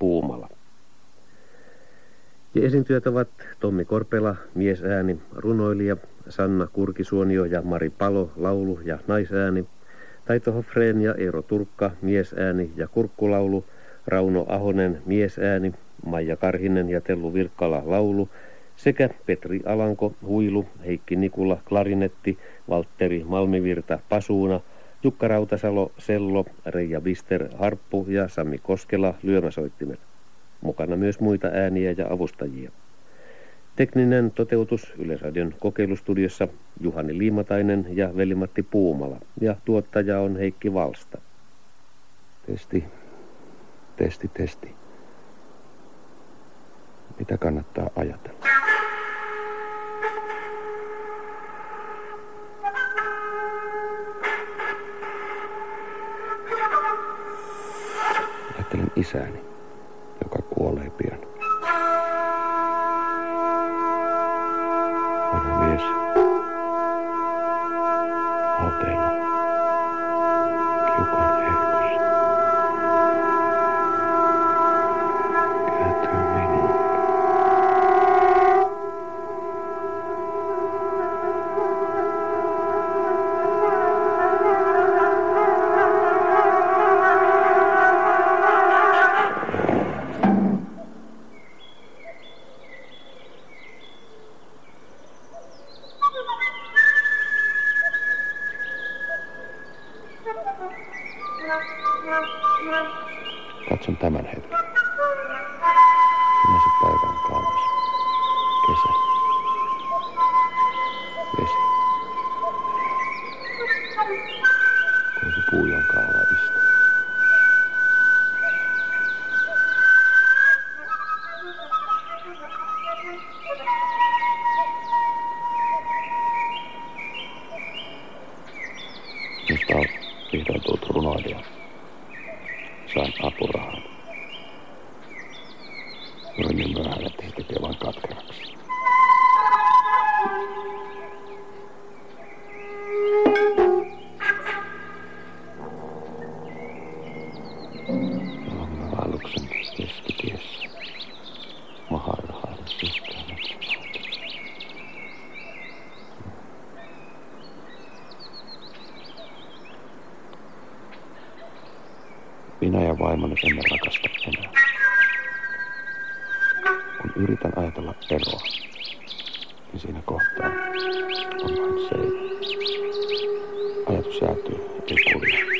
Puumala. Ja esiintyjät ovat Tommi Korpela, miesääni, runoilija, Sanna Kurkisuonio ja Mari Palo, laulu- ja naisääni, Taito Hofreen ja Eero Turkka, miesääni ja kurkkulaulu, Rauno Ahonen, miesääni, Maija Karhinen ja Tellu Virkkala, laulu, sekä Petri Alanko, huilu, Heikki Nikula, klarinetti, Valtteri Malmivirta, pasuuna, Jukka Rautasalo, sello, Reija Bister, harppu ja Sami Koskela, lyömäsoittimet. Mukana myös muita ääniä ja avustajia. Tekninen toteutus Yleisradion kokeilustudiossa Juhani Liimatainen ja Velimatti Puumala ja tuottaja on Heikki Valsta. Testi, testi, testi. Mitä kannattaa ajatella? Ajattelen isäni, joka kuolee pian. Vanha mies. Kuinka puu, teatro é poder.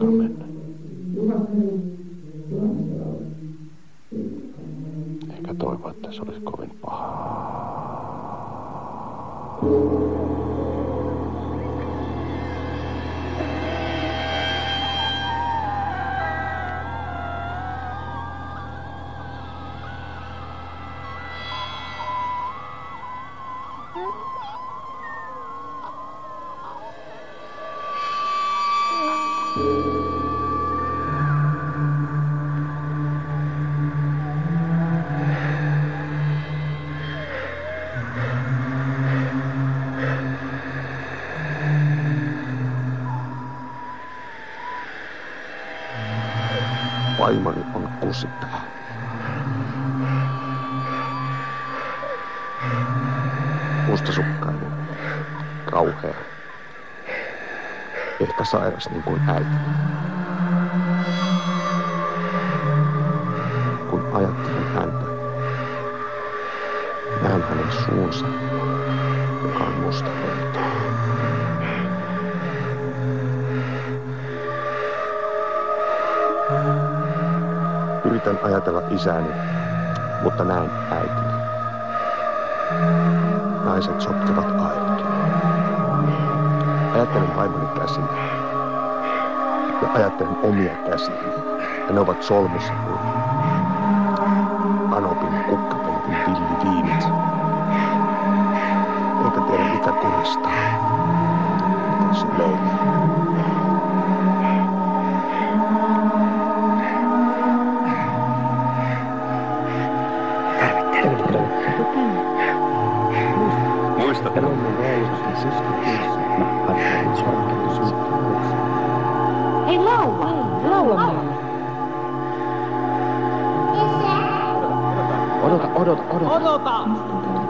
Mennä. Eikä toivo, että se olisi kovin paha. Sairas niin kuin äiti. Kun ajattelen häntä, näen hänen suunsa, joka on musta verta. Yritän ajatella isäni, mutta näen äitini. Naiset sotkevat ainut. Ajattelen vaimoni käsiä. Ja ajattelen omia käsiä. Ja ne ovat solmussa kuin おろた。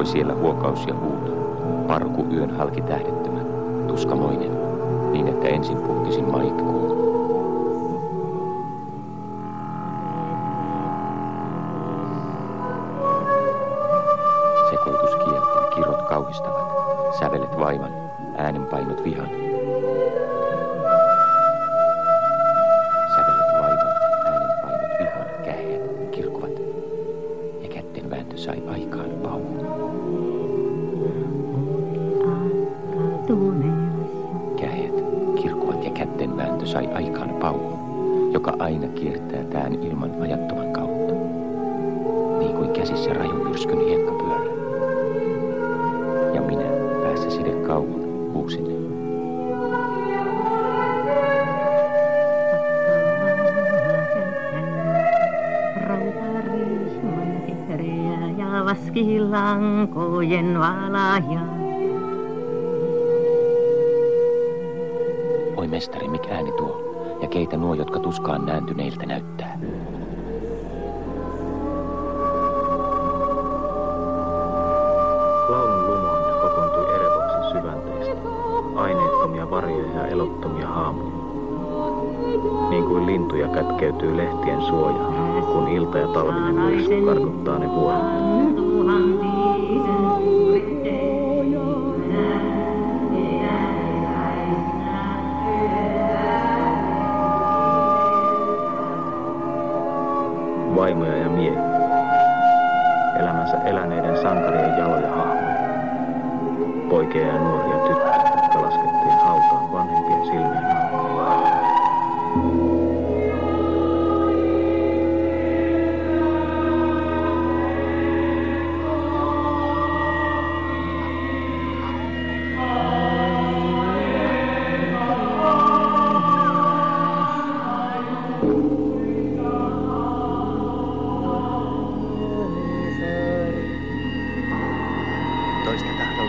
Soi siellä huokaus ja huuto. Parku yön halki tähdettömän, tuskamoinen, niin että ensin puhtisin maitkuun. Sekoituskielten kirot kauhistavat, sävelet vaivan, äänenpainot vihan. Vaskilankojen valaja. Oi mestari, mikä ääni tuo, ja keitä nuo, jotka tuskaan nääntyneiltä näyttää. Laulun lumoon kokoontui Ereboksen syvänteistä, aineettomia varjoja ja elottomia haamuja. Niin kuin lintuja kätkeytyy lehtien suojaan, kun ilta ja talvinen myrsky karkottaa ne vuoret. Vaimoja ja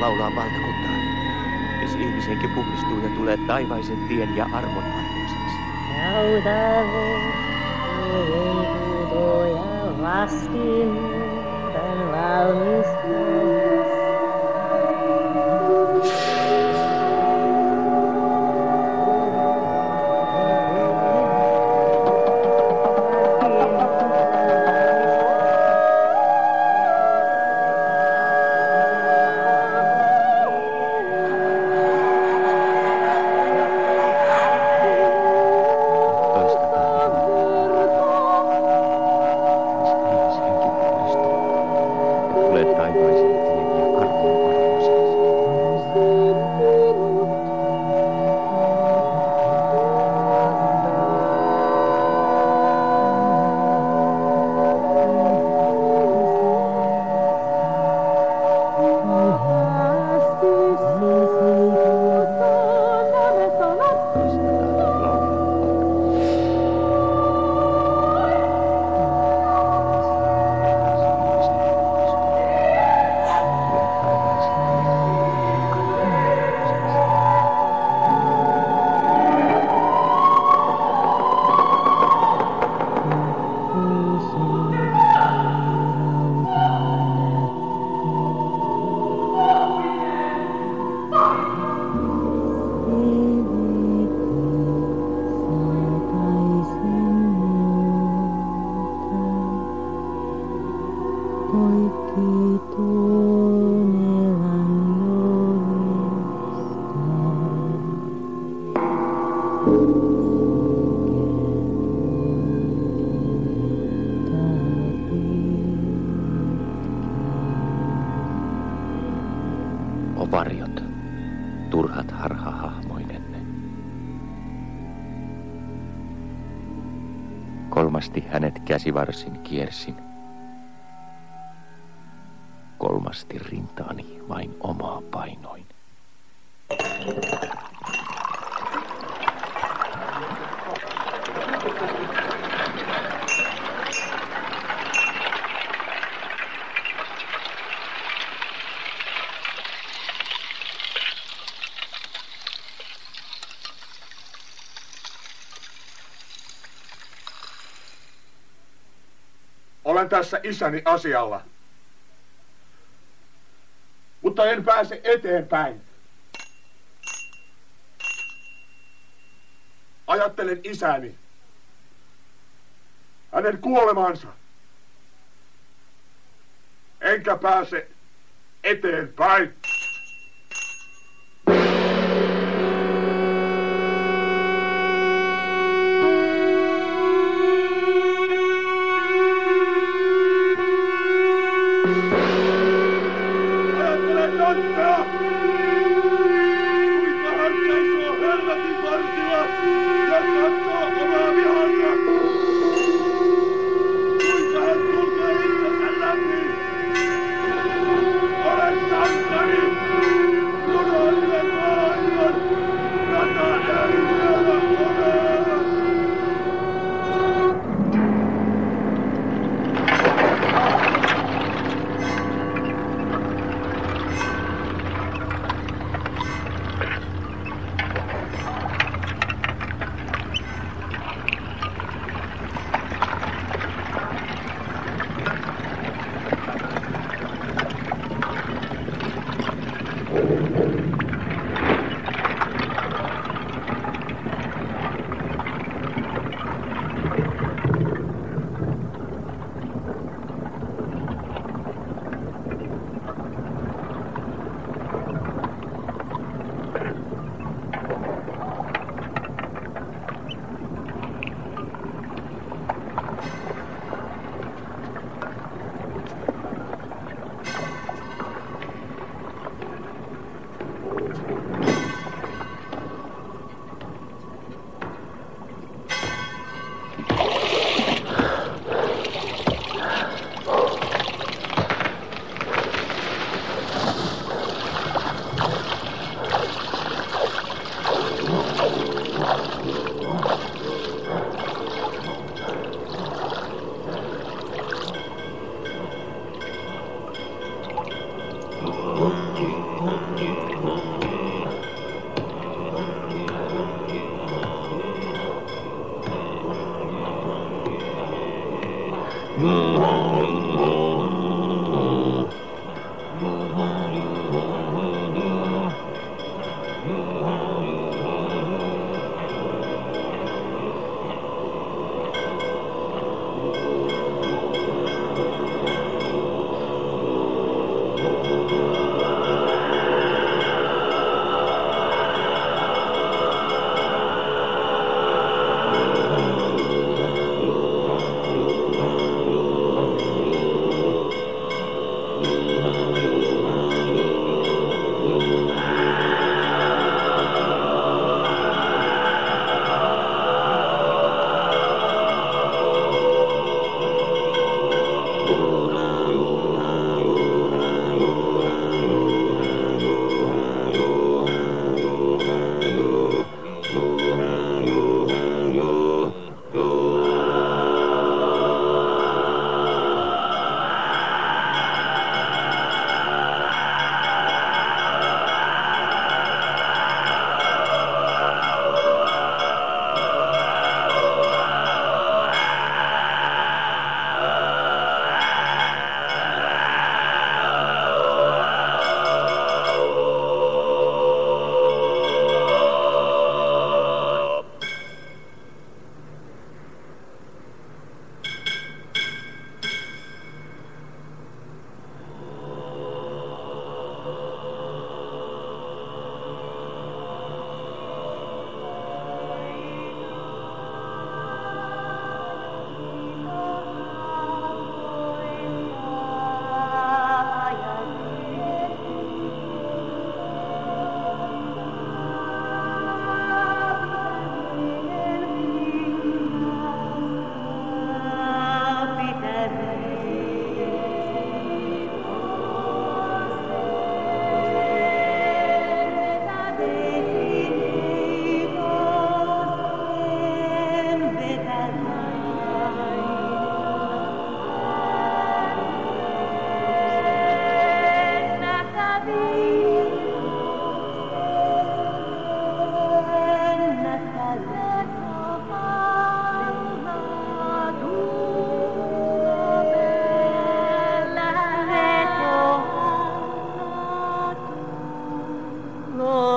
Laulaa valtakuntaa. Jos ihmisenkin puhdistuu ja tulee taivaisen tien ja armon arvoiseksi. ja vastin tän valmistus. Varjot, turhat harhahahmoinenne. Kolmasti hänet käsivarsin kiersin. Kolmasti rintaani vain omaa painoin. Tässä isäni asialla. Mutta en pääse eteenpäin. Ajattelen isäni. Hänen kuolemansa. Enkä pääse eteenpäin.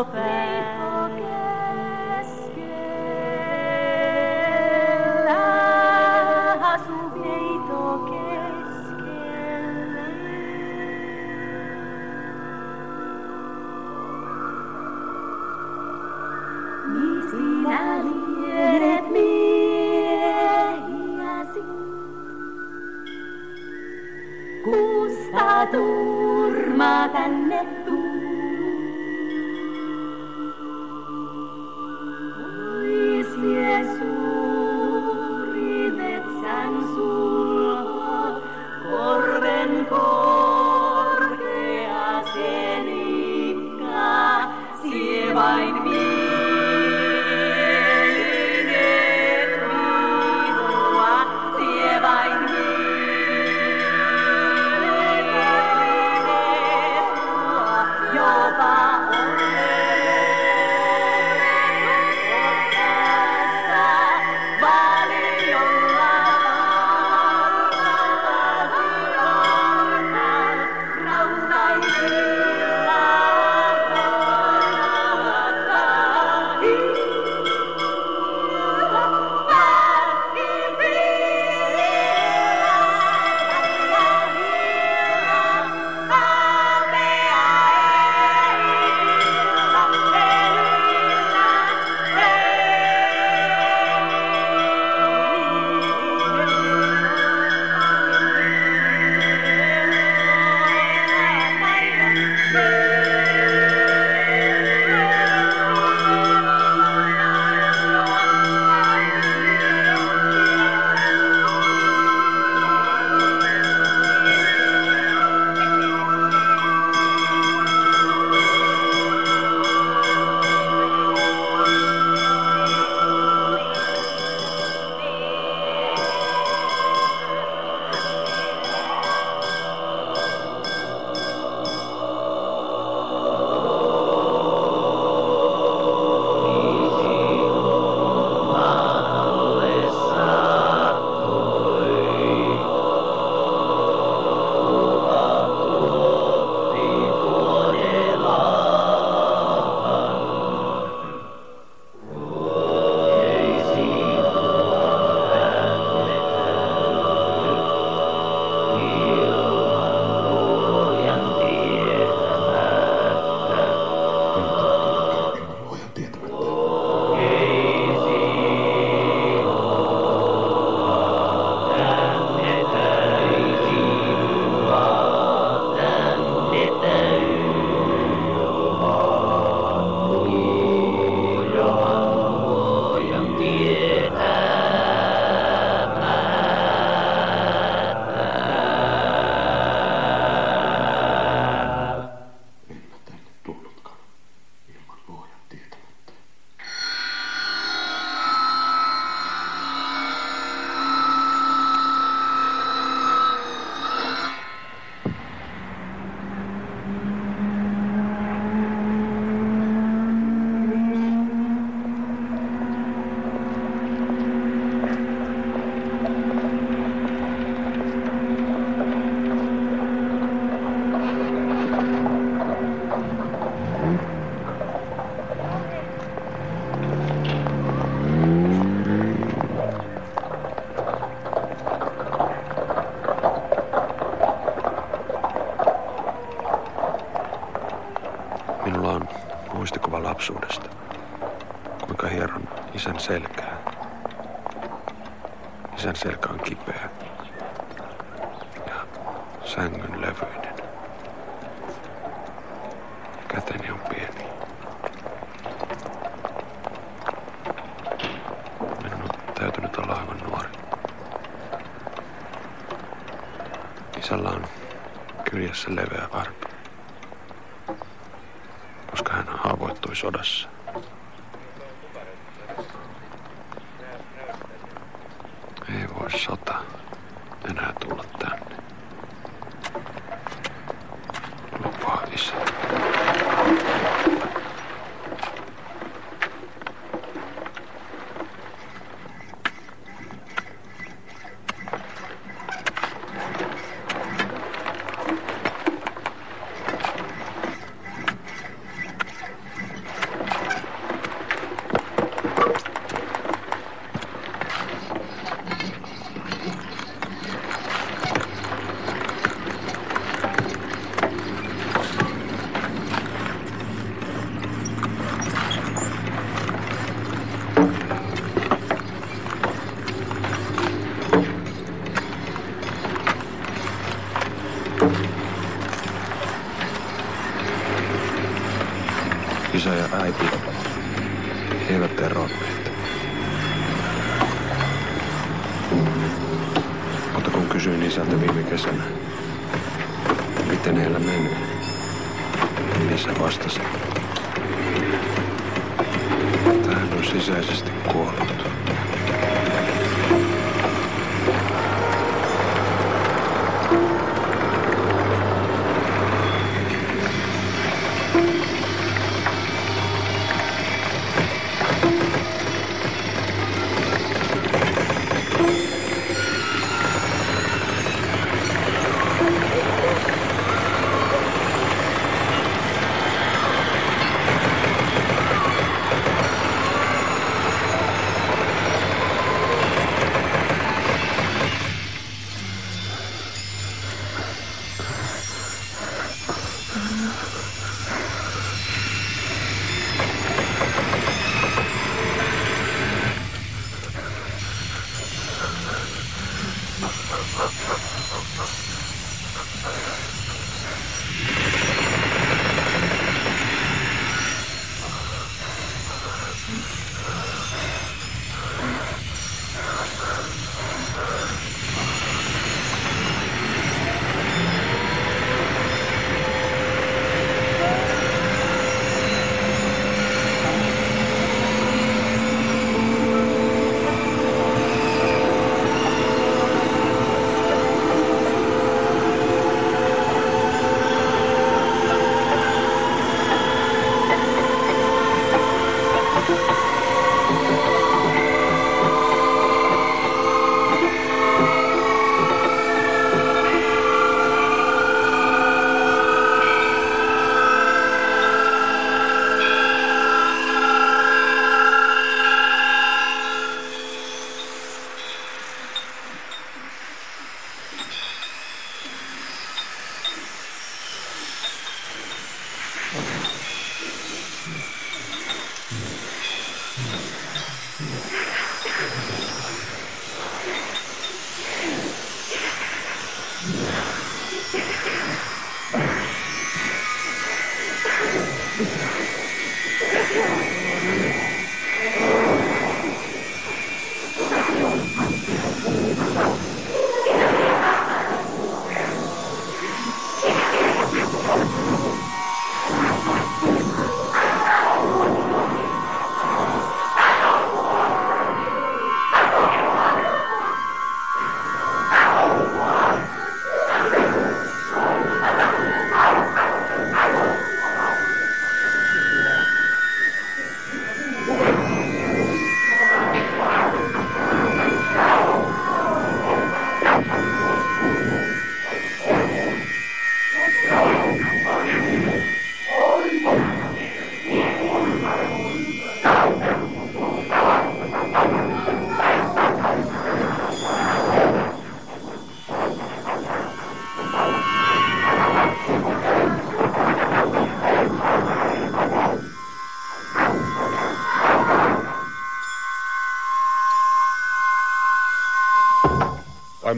open. lapsuudesta. Kuinka hieron isän selkää. Isän selkä on kipeä. Ja sängyn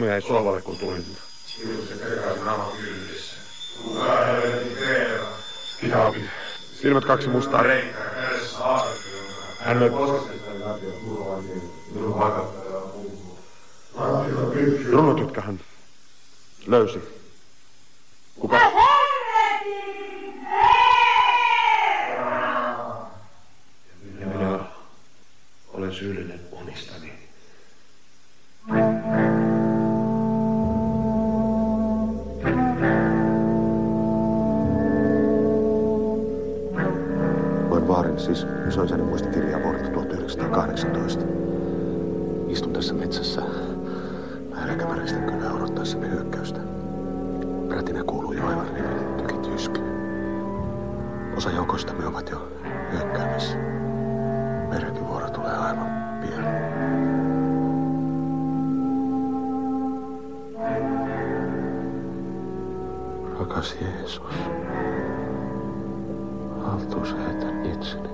jäi sohvalle, kun tulin. Ilse Kekkaisen ala kyydissä. Kuka. Silmät kaksi mustaa. Reikä kädessä haarukka, Hän löi poskesta läpi ja turvaisi minun hakattajaa löysi. 1918. Istun tässä metsässä nälkämäristen kyllä odottaessamme hyökkäystä. Rätinä kuuluu jo aivan riville tykit jysky. Osa joukoistamme ovat jo hyökkäämässä. Meidänkin vuoro tulee aivan pian. Rakas Jeesus, haltuus heitän itseni.